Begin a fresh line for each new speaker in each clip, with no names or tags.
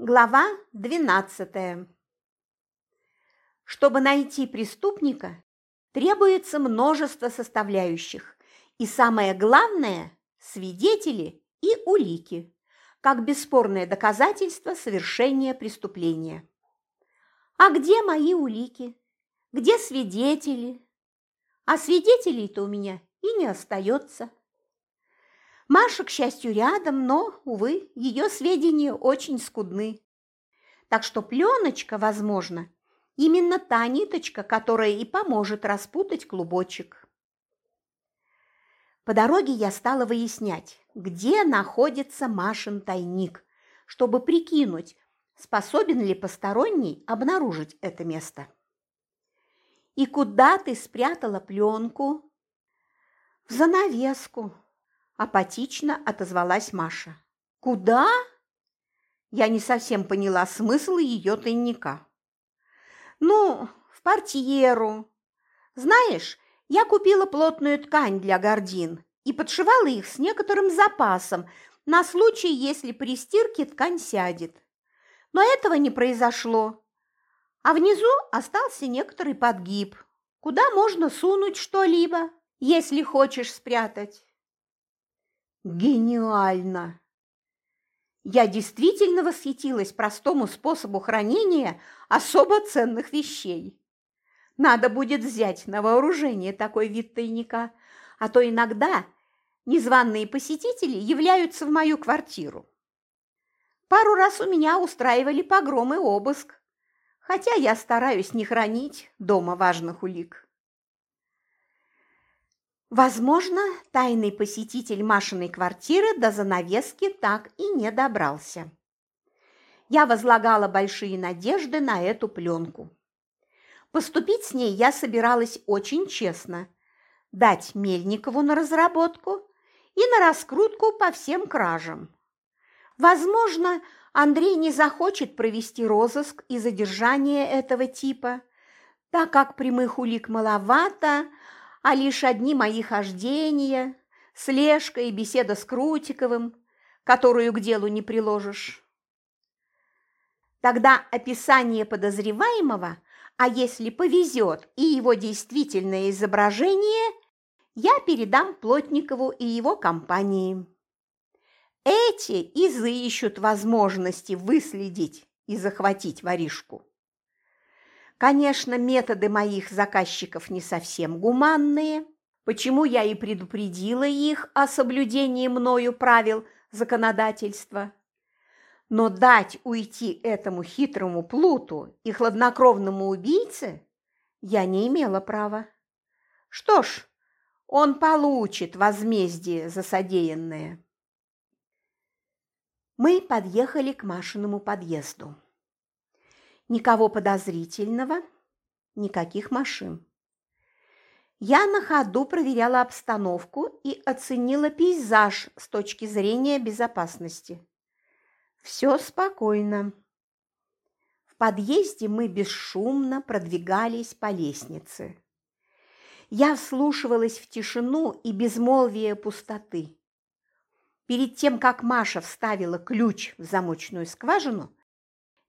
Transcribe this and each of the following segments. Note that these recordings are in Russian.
Глава 12. Чтобы найти преступника, требуется множество составляющих, и самое главное – свидетели и улики, как бесспорное доказательство совершения преступления. А где мои улики? Где свидетели? А свидетелей-то у меня и не остается. Маша, к счастью, рядом, но, увы, ее сведения очень скудны. Так что пленочка, возможно, именно та ниточка, которая и поможет распутать клубочек. По дороге я стала выяснять, где находится Машин тайник, чтобы прикинуть, способен ли посторонний обнаружить это место. «И куда ты спрятала пленку?» «В занавеску», апатично отозвалась Маша. Куда? Я не совсем поняла смысл ее тайника. Ну, в портьеру. Знаешь, я купила плотную ткань для гордин и подшивала их с некоторым запасом на случай, если при стирке ткань сядет. Но этого не произошло. А внизу остался некоторый подгиб, куда можно сунуть что-либо, если хочешь спрятать. Гениально! Я действительно восхитилась простому способу хранения особо ценных вещей. Надо будет взять на вооружение такой вид тайника, а то иногда незваные посетители являются в мою квартиру. Пару раз у меня устраивали погром и обыск, хотя я стараюсь не хранить дома важных улик. Возможно, тайный посетитель Машиной квартиры до занавески так и не добрался. Я возлагала большие надежды на эту пленку. Поступить с ней я собиралась очень честно. Дать Мельникову на разработку и на раскрутку по всем кражам. Возможно, Андрей не захочет провести розыск и задержание этого типа, так как прямых улик маловато, а лишь одни мои хождения, слежка и беседа с Крутиковым, которую к делу не приложишь. Тогда описание подозреваемого, а если повезет и его действительное изображение, я передам Плотникову и его компании. Эти изыщут возможности выследить и захватить воришку. Конечно, методы моих заказчиков не совсем гуманные, почему я и предупредила их о соблюдении мною правил законодательства. Но дать уйти этому хитрому плуту и хладнокровному убийце я не имела права. Что ж, он получит возмездие за содеянное. Мы подъехали к Машиному подъезду. Никого подозрительного, никаких машин. Я на ходу проверяла обстановку и оценила пейзаж с точки зрения безопасности. Все спокойно. В подъезде мы бесшумно продвигались по лестнице. Я вслушивалась в тишину и безмолвие пустоты. Перед тем, как Маша вставила ключ в замочную скважину,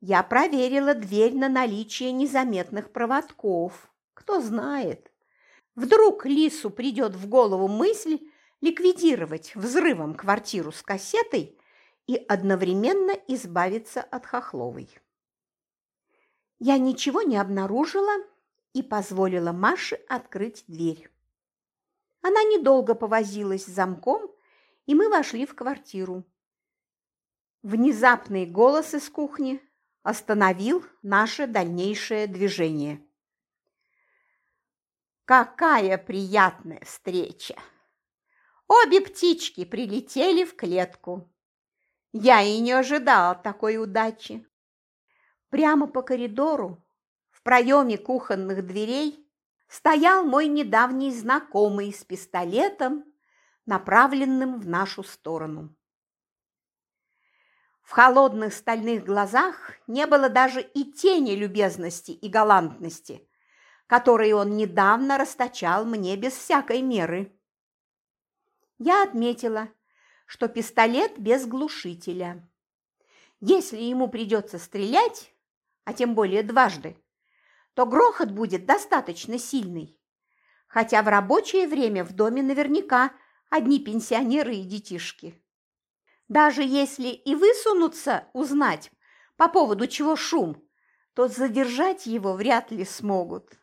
я проверила дверь на наличие незаметных проводков. Кто знает. Вдруг Лису придет в голову мысль ликвидировать взрывом квартиру с кассетой и одновременно избавиться от Хохловой. Я ничего не обнаружила и позволила Маше открыть дверь. Она недолго повозилась с замком, и мы вошли в квартиру. Внезапный голос из кухни остановил наше дальнейшее движение. Какая приятная встреча! Обе птички прилетели в клетку. Я и не ожидал такой удачи. Прямо по коридору, в проеме кухонных дверей, стоял мой недавний знакомый с пистолетом, направленным в нашу сторону. В холодных стальных глазах не было даже и тени любезности и галантности, которые он недавно расточал мне без всякой меры. Я отметила, что пистолет без глушителя. Если ему придется стрелять, а тем более дважды, то грохот будет достаточно сильный. Хотя в рабочее время в доме наверняка одни пенсионеры и детишки. Даже если и высунутся узнать, по поводу чего шум, то задержать его вряд ли смогут.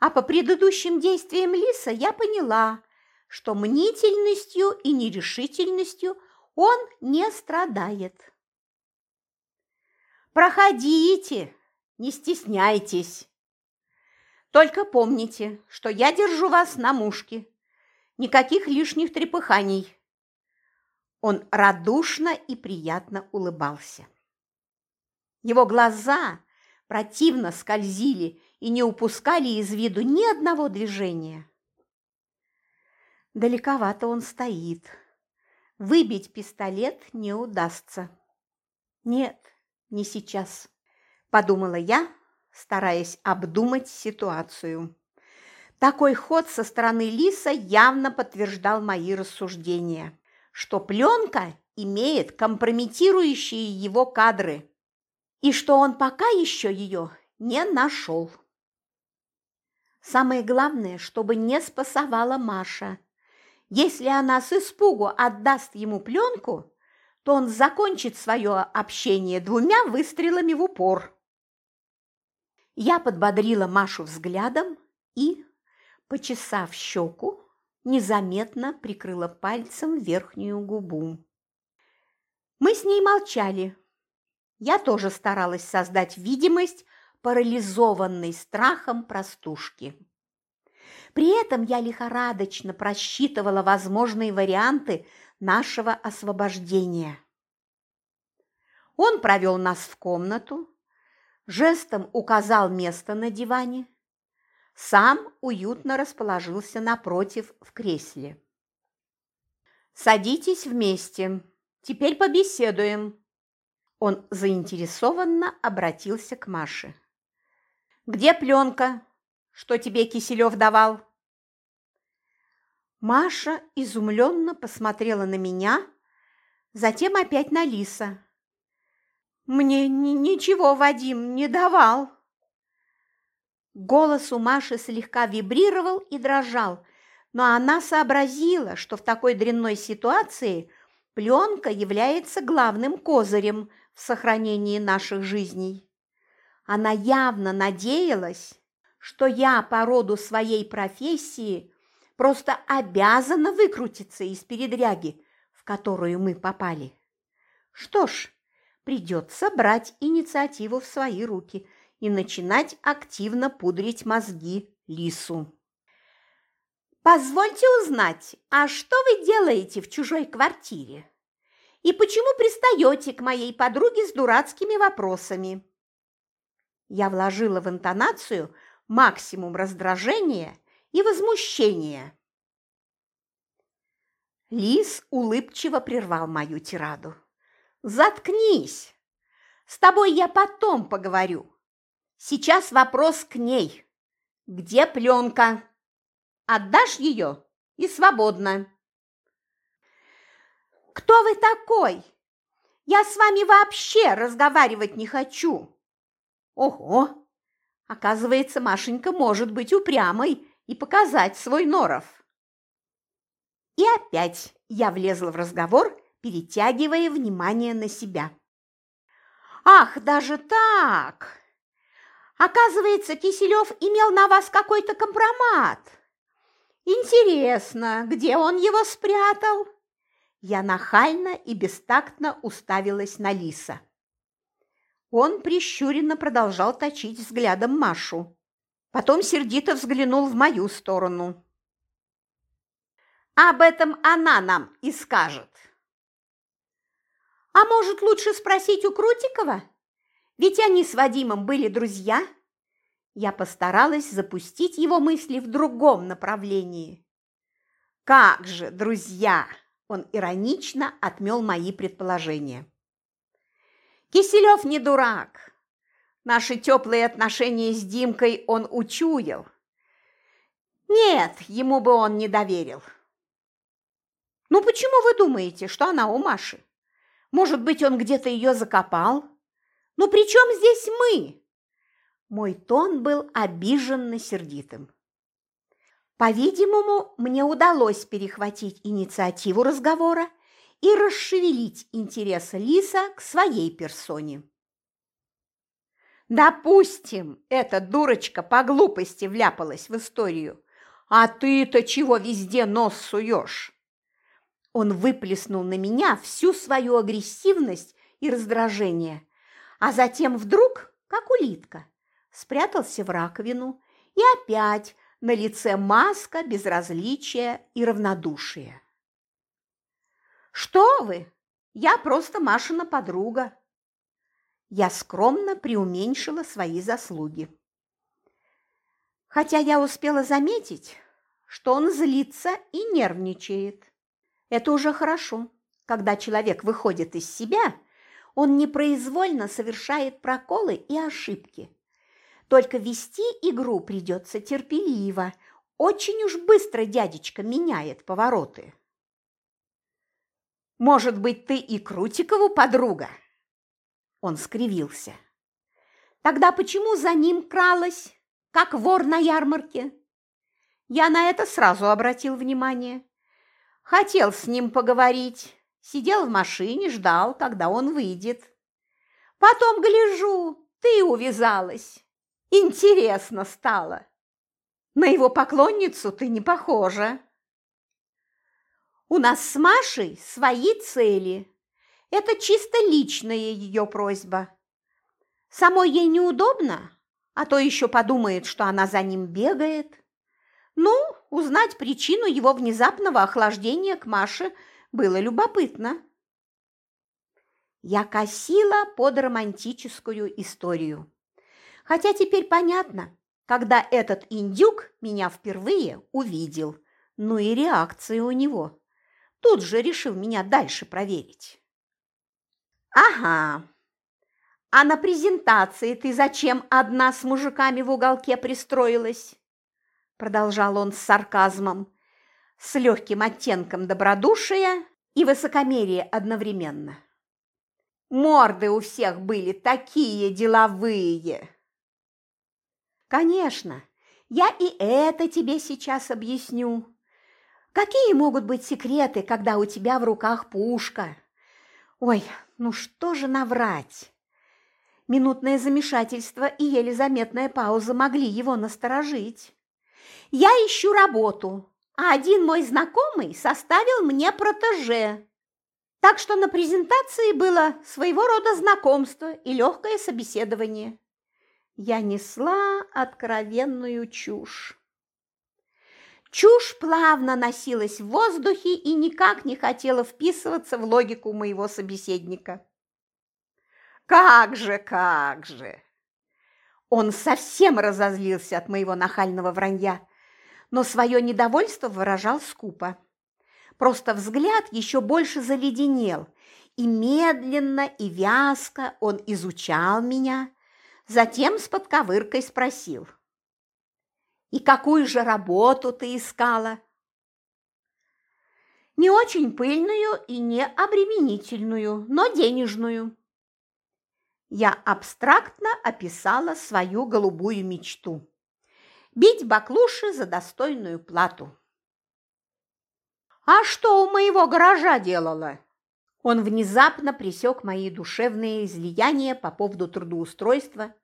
А по предыдущим действиям Лиса я поняла, что мнительностью и нерешительностью он не страдает. Проходите, не стесняйтесь. Только помните, что я держу вас на мушке. Никаких лишних трепыханий. Он радушно и приятно улыбался. Его глаза противно скользили и не упускали из виду ни одного движения. Далековато он стоит. Выбить пистолет не удастся. Нет, не сейчас, подумала я, стараясь обдумать ситуацию. Такой ход со стороны Лиса явно подтверждал мои рассуждения, что пленка имеет компрометирующие его кадры и что он пока еще ее не нашел. Самое главное, чтобы не спасовала Маша. Если она с испугу отдаст ему пленку, то он закончит свое общение двумя выстрелами в упор. Я подбодрила Машу взглядом и, почесав щеку, незаметно прикрыла пальцем верхнюю губу. Мы с ней молчали. Я тоже старалась создать видимость парализованной страхом простушки. При этом я лихорадочно просчитывала возможные варианты нашего освобождения. Он провел нас в комнату, жестом указал место на диване, сам уютно расположился напротив в кресле. «Садитесь вместе, теперь побеседуем». Он заинтересованно обратился к Маше. «Где пленка? Что тебе Киселев давал?» Маша изумленно посмотрела на меня, затем опять на Лиса. «Мне ничего Вадим не давал». Голос у Маши слегка вибрировал и дрожал, но она сообразила, что в такой дрянной ситуации пленка является главным козырем в сохранении наших жизней. Она явно надеялась, что я по роду своей профессии – просто обязана выкрутиться из передряги, в которую мы попали. Что ж, придется брать инициативу в свои руки и начинать активно пудрить мозги лису. «Позвольте узнать, а что вы делаете в чужой квартире? И почему пристаете к моей подруге с дурацкими вопросами?» Я вложила в интонацию максимум раздражения и возмущение. Лис улыбчиво прервал мою тираду. «Заткнись! С тобой я потом поговорю. Сейчас вопрос к ней. Где пленка? Отдашь ее и свободно». «Кто вы такой? Я с вами вообще разговаривать не хочу». «Ого! Оказывается, Машенька может быть упрямой и показать свой норов. И опять я влезла в разговор, перетягивая внимание на себя. «Ах, даже так! Оказывается, Киселев имел на вас какой-то компромат. Интересно, где он его спрятал?» Я нахально и бестактно уставилась на Лиса. Он прищуренно продолжал точить взглядом Машу. Потом сердито взглянул в мою сторону. «Об этом она нам и скажет». «А может, лучше спросить у Крутикова? Ведь они с Вадимом были друзья». Я постаралась запустить его мысли в другом направлении. «Как же, друзья!» – он иронично отмел мои предположения. «Киселев не дурак. Наши теплые отношения с Димкой он учуял. Нет, ему бы он не доверил. Ну почему вы думаете, что она у Маши? Может быть, он где-то ее закопал? Ну при чем здесь мы? Мой тон был обиженно сердитым. По-видимому, мне удалось перехватить инициативу разговора и расшевелить интерес Лиса к своей персоне. Допустим, эта дурочка по глупости вляпалась в историю. А ты-то чего везде нос суешь? Он выплеснул на меня всю свою агрессивность и раздражение, а затем вдруг, как улитка, спрятался в раковину и опять на лице маска безразличия и равнодушия. «Что вы? Я просто Машина подруга», я скромно преуменьшила свои заслуги. Хотя я успела заметить, что он злится и нервничает. Это уже хорошо. Когда человек выходит из себя, он непроизвольно совершает проколы и ошибки. Только вести игру придется терпеливо. Очень уж быстро дядечка меняет повороты. «Может быть, ты и Крутикову подруга?» Он скривился. Тогда почему за ним кралась, как вор на ярмарке? Я на это сразу обратил внимание. Хотел с ним поговорить, сидел в машине, ждал, когда он выйдет. Потом гляжу, ты увязалась. Интересно стало. На его поклонницу ты не похожа. У нас с Машей свои цели, это чисто личная ее просьба. Самой ей неудобно, а то еще подумает, что она за ним бегает. Ну, узнать причину его внезапного охлаждения к Маше было любопытно. Я косила под романтическую историю. Хотя теперь понятно, когда этот индюк меня впервые увидел, ну и реакция у него. Тут же решил меня дальше проверить. «Ага. А на презентации ты зачем одна с мужиками в уголке пристроилась?» Продолжал он с сарказмом, с легким оттенком добродушия и высокомерия одновременно. «Морды у всех были такие деловые!» «Конечно, я и это тебе сейчас объясню. Какие могут быть секреты, когда у тебя в руках пушка?» Ой, ну что же наврать? Минутное замешательство и еле заметная пауза могли его насторожить. Я ищу работу, а один мой знакомый составил мне протеже. Так что на презентации было своего рода знакомство и легкое собеседование. Я несла откровенную чушь. Чушь плавно носилась в воздухе и никак не хотела вписываться в логику моего собеседника. «Как же, как же!» Он совсем разозлился от моего нахального вранья, но свое недовольство выражал скупо. Просто взгляд еще больше заледенел, и медленно и вязко он изучал меня, затем с подковыркой спросил – и какую же работу ты искала? Не очень пыльную и не обременительную, но денежную. Я абстрактно описала свою голубую мечту. Бить баклуши за достойную плату. «А что у моего гаража делала?» Он внезапно пресек мои душевные излияния по поводу трудоустройства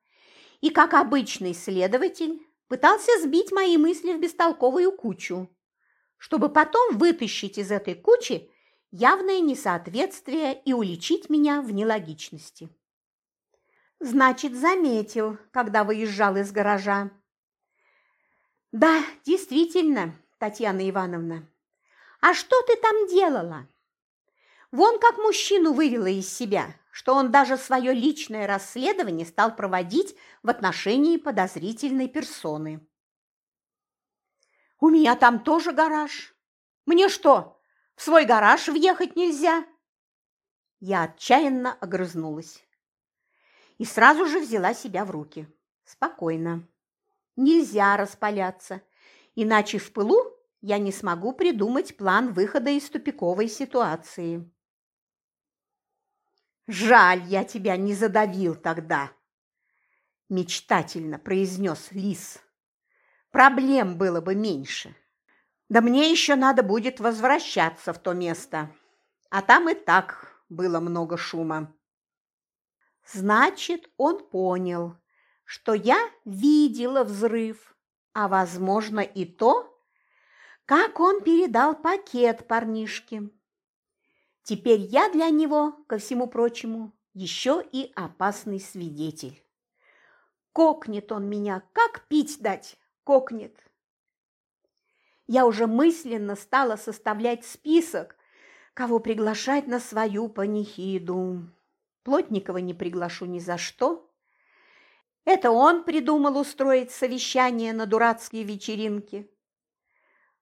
и, как обычный следователь, пытался сбить мои мысли в бестолковую кучу, чтобы потом вытащить из этой кучи явное несоответствие и уличить меня в нелогичности. Значит, заметил, когда выезжал из гаража. Да, действительно, Татьяна Ивановна. А что ты там делала? Вон как мужчину вывела из себя, что он даже свое личное расследование стал проводить в отношении подозрительной персоны. «У меня там тоже гараж. Мне что, в свой гараж въехать нельзя?» Я отчаянно огрызнулась. И сразу же взяла себя в руки. Спокойно. Нельзя распаляться, иначе в пылу я не смогу придумать план выхода из тупиковой ситуации. Жаль, я тебя не задавил тогда, мечтательно произнес лис. Проблем было бы меньше. Да мне еще надо будет возвращаться в то место, а там и так было много шума. Значит, он понял, что я видела взрыв, а, возможно, и то, как он передал пакет парнишке. Теперь я для него, ко всему прочему, еще и опасный свидетель. Кокнет он меня, как пить дать, кокнет. Я уже мысленно стала составлять список, кого приглашать на свою панихиду. Плотникова не приглашу ни за что. Это он придумал устроить совещание на дурацкие вечеринки.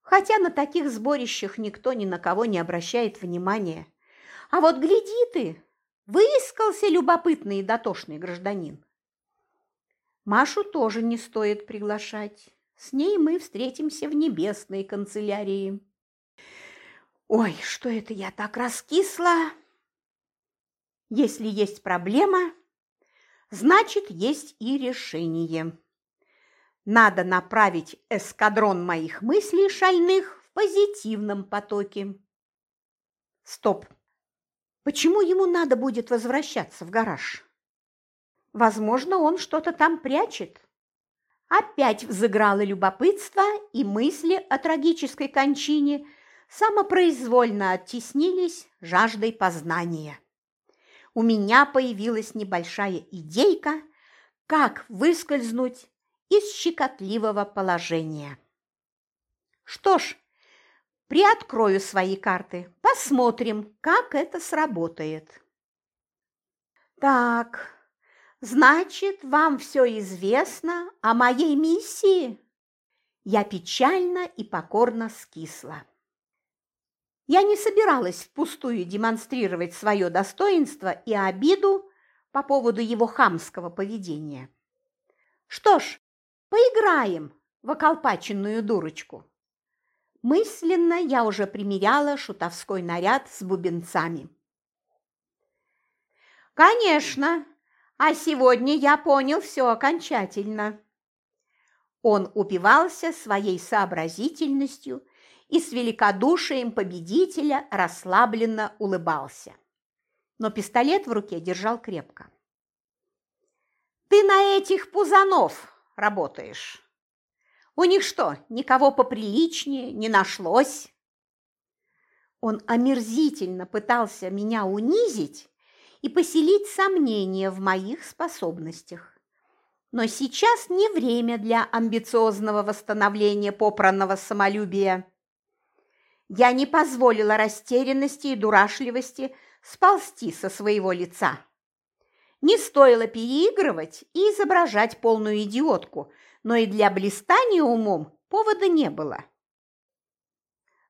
Хотя на таких сборищах никто ни на кого не обращает внимания. А вот гляди ты, выискался любопытный и дотошный гражданин. Машу тоже не стоит приглашать. С ней мы встретимся в небесной канцелярии. Ой, что это я так раскисла? Если есть проблема, значит, есть и решение. Надо направить эскадрон моих мыслей шальных в позитивном потоке. Стоп. Почему ему надо будет возвращаться в гараж? Возможно, он что-то там прячет. Опять взыграло любопытство, и мысли о трагической кончине самопроизвольно оттеснились жаждой познания. У меня появилась небольшая идейка, как выскользнуть из щекотливого положения. Что ж, Приоткрою свои карты, посмотрим, как это сработает. Так, значит, вам все известно о моей миссии? Я печально и покорно скисла. Я не собиралась впустую демонстрировать свое достоинство и обиду по поводу его хамского поведения. Что ж, поиграем в околпаченную дурочку. Мысленно я уже примеряла шутовской наряд с бубенцами. «Конечно, а сегодня я понял все окончательно». Он упивался своей сообразительностью и с великодушием победителя расслабленно улыбался. Но пистолет в руке держал крепко. «Ты на этих пузанов работаешь!» У них что, никого поприличнее не нашлось? Он омерзительно пытался меня унизить и поселить сомнения в моих способностях. Но сейчас не время для амбициозного восстановления попранного самолюбия. Я не позволила растерянности и дурашливости сползти со своего лица. Не стоило переигрывать и изображать полную идиотку – но и для блистания умом повода не было.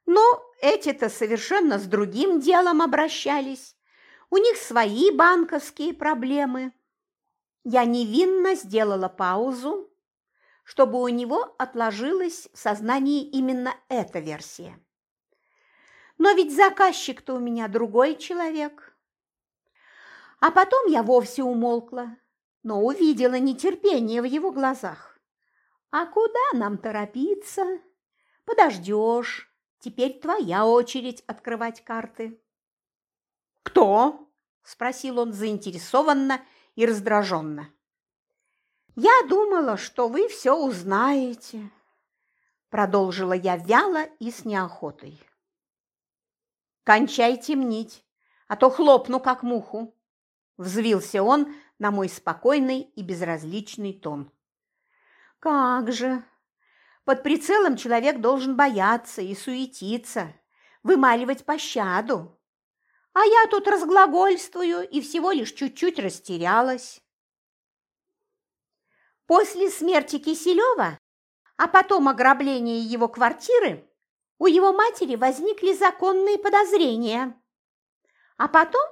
Но эти-то совершенно с другим делом обращались. У них свои банковские проблемы. Я невинно сделала паузу, чтобы у него отложилась в сознании именно эта версия. Но ведь заказчик-то у меня другой человек. А потом я вовсе умолкла, но увидела нетерпение в его глазах. А куда нам торопиться? Подождешь. Теперь твоя очередь открывать карты. Кто? Спросил он заинтересованно и раздраженно. Я думала, что вы все узнаете, продолжила я вяло и с неохотой. Кончай темнить, а то хлопну, как муху, взвился он на мой спокойный и безразличный тон. Как же! Под прицелом человек должен бояться и суетиться, вымаливать пощаду. А я тут разглагольствую и всего лишь чуть-чуть растерялась. После смерти Киселева, а потом ограбления его квартиры, у его матери возникли законные подозрения. А потом,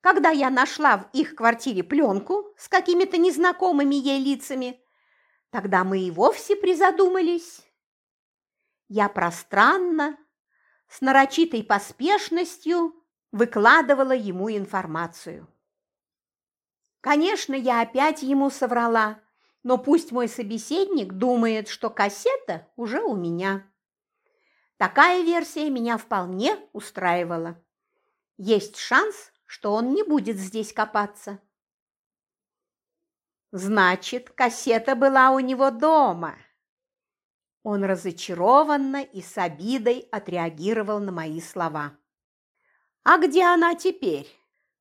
когда я нашла в их квартире пленку с какими-то незнакомыми ей лицами, Тогда мы и вовсе призадумались. Я пространно, с нарочитой поспешностью выкладывала ему информацию. Конечно, я опять ему соврала, но пусть мой собеседник думает, что кассета уже у меня. Такая версия меня вполне устраивала. Есть шанс, что он не будет здесь копаться. Значит, кассета была у него дома. Он разочарованно и с обидой отреагировал на мои слова. «А где она теперь?»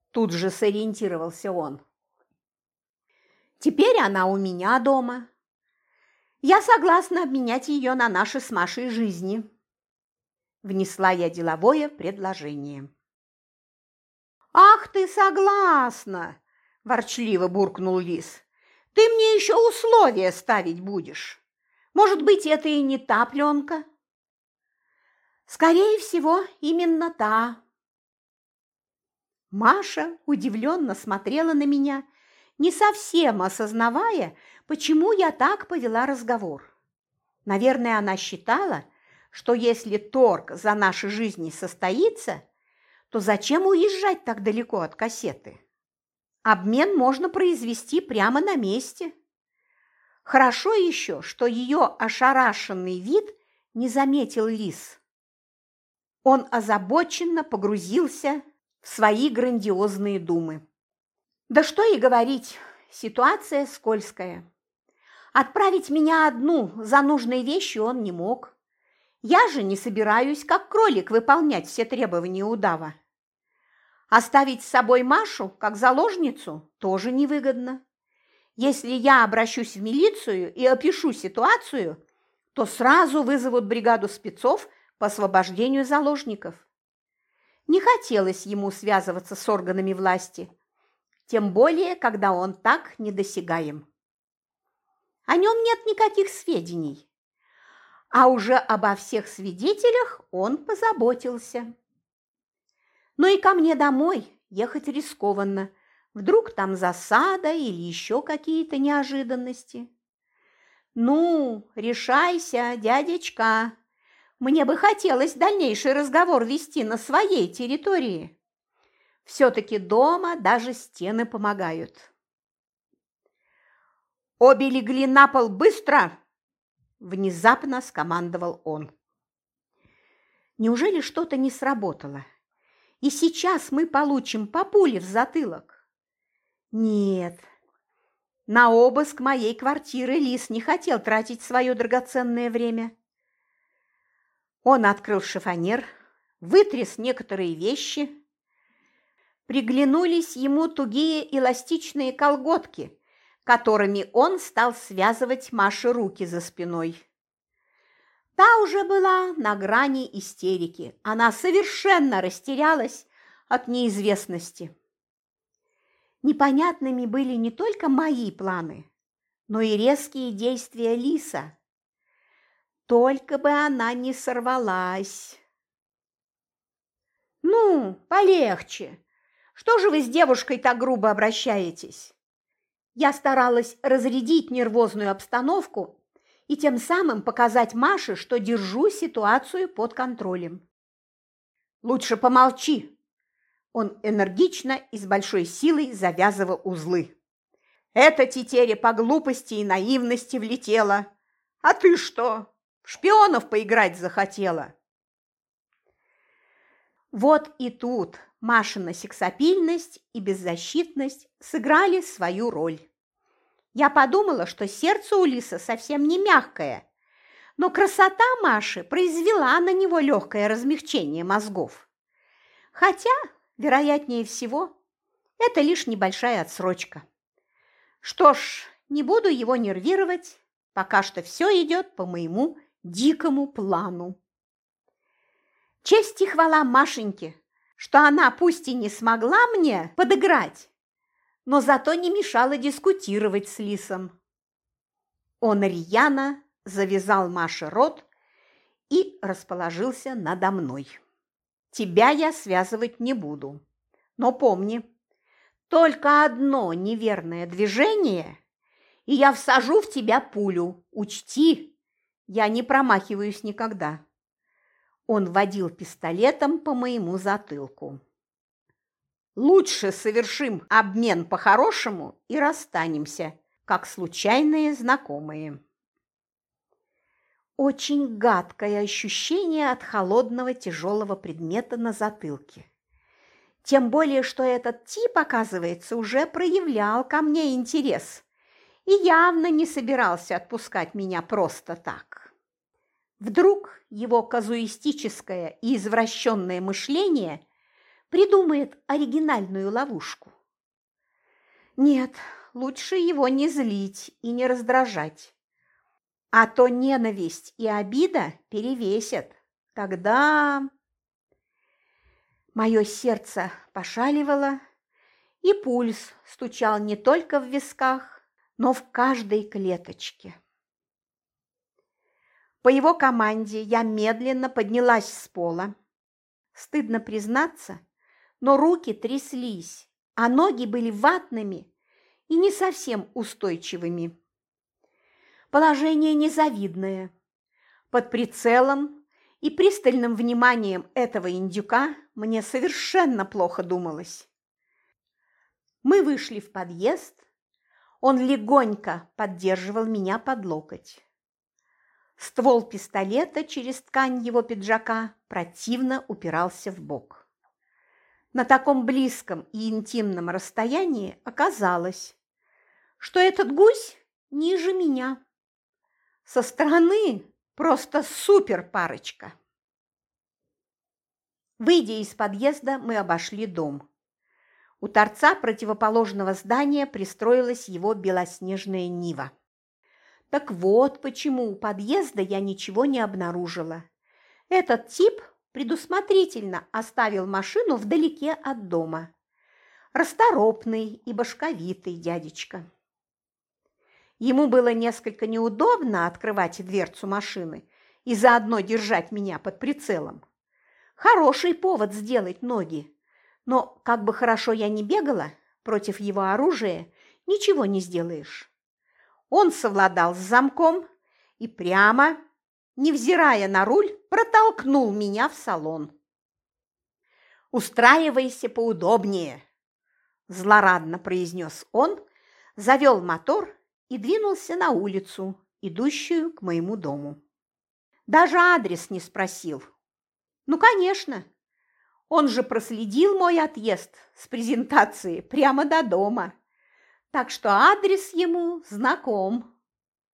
Тут же сориентировался он. «Теперь она у меня дома. Я согласна обменять ее на наши с Машей жизни». Внесла я деловое предложение. «Ах ты согласна!» – ворчливо буркнул Лис. «Ты мне еще условия ставить будешь. Может быть, это и не та пленка?» «Скорее всего, именно та», Маша удивленно смотрела на меня, не совсем осознавая, почему я так повела разговор. Наверное, она считала, что если торг за наши жизни состоится, то зачем уезжать так далеко от кассеты? Обмен можно произвести прямо на месте. Хорошо еще, что ее ошарашенный вид не заметил Лис. Он озабоченно погрузился в свои грандиозные думы. Да что и говорить, ситуация скользкая. Отправить меня одну за нужной вещью он не мог. Я же не собираюсь, как кролик, выполнять все требования удава. Оставить с собой Машу, как заложницу, тоже невыгодно. Если я обращусь в милицию и опишу ситуацию, то сразу вызовут бригаду спецов по освобождению заложников. Не хотелось ему связываться с органами власти, тем более, когда он так недосягаем. О нем нет никаких сведений, а уже обо всех свидетелях он позаботился. Но и ко мне домой ехать рискованно. Вдруг там засада или еще какие-то неожиданности. «Ну, решайся, дядечка!» Мне бы хотелось дальнейший разговор вести на своей территории. Все-таки дома даже стены помогают. «Обе легли на пол быстро!» – внезапно скомандовал он. Неужели что-то не сработало? И сейчас мы получим по пуле в затылок? Нет. На обыск моей квартиры Лис не хотел тратить свое драгоценное время. Он открыл шифонер, вытряс некоторые вещи. Приглянулись ему тугие эластичные колготки, которыми он стал связывать Маше руки за спиной. Та уже была на грани истерики. Она совершенно растерялась от неизвестности. Непонятными были не только мои планы, но и резкие действия Лиса. Только бы она не сорвалась. «Ну, полегче. Что же вы с девушкой так грубо обращаетесь?» Я старалась разрядить нервозную обстановку и тем самым показать Маше, что держу ситуацию под контролем. «Лучше помолчи!» Он энергично и с большой силой завязывал узлы. «Эта тетеря по глупости и наивности влетела. А ты что, в шпионов поиграть захотела. Вот и тут Машина сексапильность и беззащитность сыграли свою роль. Я подумала, что сердце у Лиса совсем не мягкое, но красота Маши произвела на него легкое размягчение мозгов. Хотя, вероятнее всего, это лишь небольшая отсрочка. Что ж, не буду его нервировать, пока что все идет по моему дикому плану. Честь и хвала Машеньке, что она пусть и не смогла мне подыграть, но зато не мешала дискутировать с Лисом. Он рьяно завязал Маше рот и расположился надо мной. Тебя я связывать не буду, но помни, только одно неверное движение, и я всажу в тебя пулю, учти. Я не промахиваюсь никогда. Он водил пистолетом по моему затылку. Лучше совершим обмен по-хорошему и расстанемся, как случайные знакомые. Очень гадкое ощущение от холодного тяжелого предмета на затылке. Тем более, что этот тип, оказывается, уже проявлял ко мне интерес и явно не собирался отпускать меня просто так. Вдруг его казуистическое и извращенное мышление придумает оригинальную ловушку. Нет, лучше его не злить и не раздражать. А то ненависть и обида перевесят. Тогда мое сердце пошаливало, и пульс стучал не только в висках, но в каждой клеточке. По его команде я медленно поднялась с пола. Стыдно признаться, но руки тряслись, а ноги были ватными и не совсем устойчивыми. Положение незавидное. Под прицелом и пристальным вниманием этого индюка мне совершенно плохо думалось. Мы вышли в подъезд, он легонько поддерживал меня под локоть. Ствол пистолета через ткань его пиджака противно упирался в бок. На таком близком и интимном расстоянии оказалось, что этот гусь ниже меня. Со стороны просто супер парочка. Выйдя из подъезда, мы обошли дом. У торца противоположного здания пристроилась его белоснежная Нива. Так вот почему у подъезда я ничего не обнаружила. Этот тип предусмотрительно оставил машину вдалеке от дома. Расторопный и башковитый дядечка. Ему было несколько неудобно открывать дверцу машины и заодно держать меня под прицелом. Хороший повод сделать ноги, но как бы хорошо я ни бегала, против его оружия ничего не сделаешь. Он совладал с замком и прямо невзирая на руль, протолкнул меня в салон. «Устраивайся поудобнее», – злорадно произнес он, завел мотор и двинулся на улицу, идущую к моему дому. Даже адрес не спросил. Ну, конечно, он же проследил мой отъезд с презентации прямо до дома, так что адрес ему знаком.